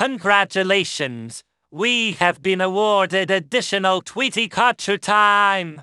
Congratulations! We have been awarded additional Tweety Culture time!